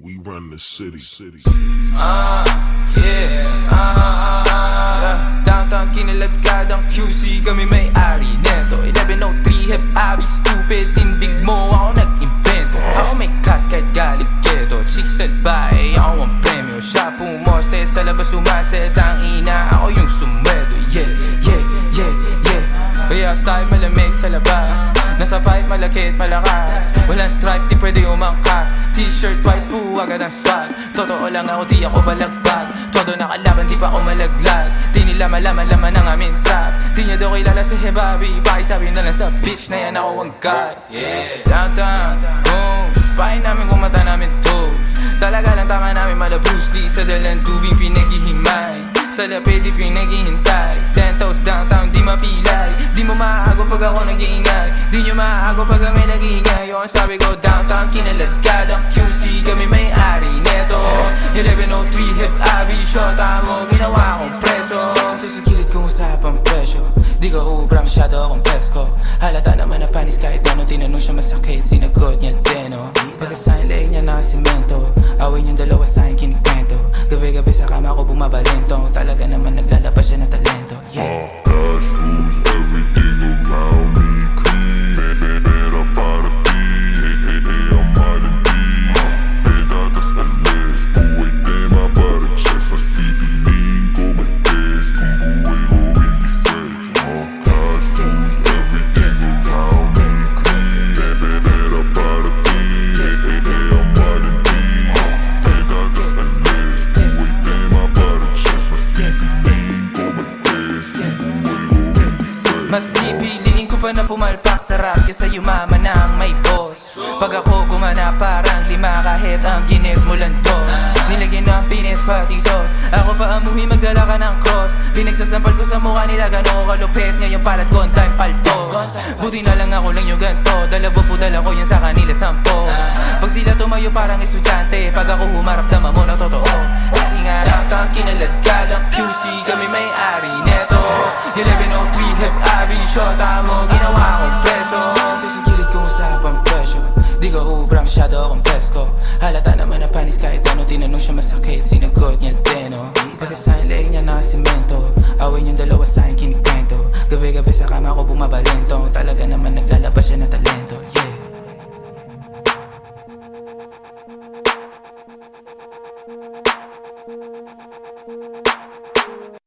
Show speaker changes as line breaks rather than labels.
we run the city. city.
Ah, yeah, ah, ah, ah. Downtown kinaladkadang QC Kami may-ari neto 1103 hep abi stupid. Tindig mo ako nag-invento. Ako may class kahit galit ghetto Chicks at bae, ako ang premyo Siya pumoste sa labas umaset Ang ina, ako yung sumweldo. Yeah, yeah, yeah, yeah. Kaya outside malamig sa labas Nasa pipe malaki at malakas. Walang stripe, di pwede umangkas. T-shirt white agad ang swag Totoo lang ako, di ako balagbag Todo nakalaban, di pa ako malaglag. Di nila malaman laman ng aming trap. Di niya daw kilala si Hebabi Pakisabi na lang sa bitch na yan ako ang god Yeah, downtown, boom. Pahin namin kung mata namin toes. Talaga lang tama namin malabus Di sa dalang tubig pinaghihimay. Sa lapid di pinaghihintay Toes downtown di mapilay. Di mo maago pag ako nag-iingay. Di nyo maago pag kami nag-iingay. Yung sabi ko downtown kinalad ka ng QC Kami may-ari neto. 1103 hip abi Shota mo ginawa kong preso. Ito sa kilid kong usapang presyo Di ka ubra masyado akong pesko Halata naman na panis kahit ano Tinanong siya masakit Sinagot Gabi-gabi sa kama ko bumabalento Talaga naman naglalabas siya ng talento. Yeah.
Cash rules everything Mas pipiliin ko
pa na pumalpak sa rap Kesa yumaman na ang may boss. Pag ako gumana parang lima kahit ang ginip mo lang dos Nilagyan ng pinis pati sauce. Ako pa amuhi magdala ka ng cross. Pinagsasampal ko sa mukha nila gano'n ko kalupit. Ngayon palat ko ang time paltos. Buti na lang ako lang yung ganto. Dalawa po dala ko yan sa kanila sampo. Pag sila tumayo parang estudyante. Pag ako humarap naman mo na totoo. Kasi nga downtown kinalad ka ng QC Kami may-ari kahit sinagot niya deno oh. Pagkasahin laing niya na simento? Awin yung dalawa sa akin kinikento Gabi-gabi sa kama ko bumabalento. Talaga naman naglalabas siya ng talento Yeah.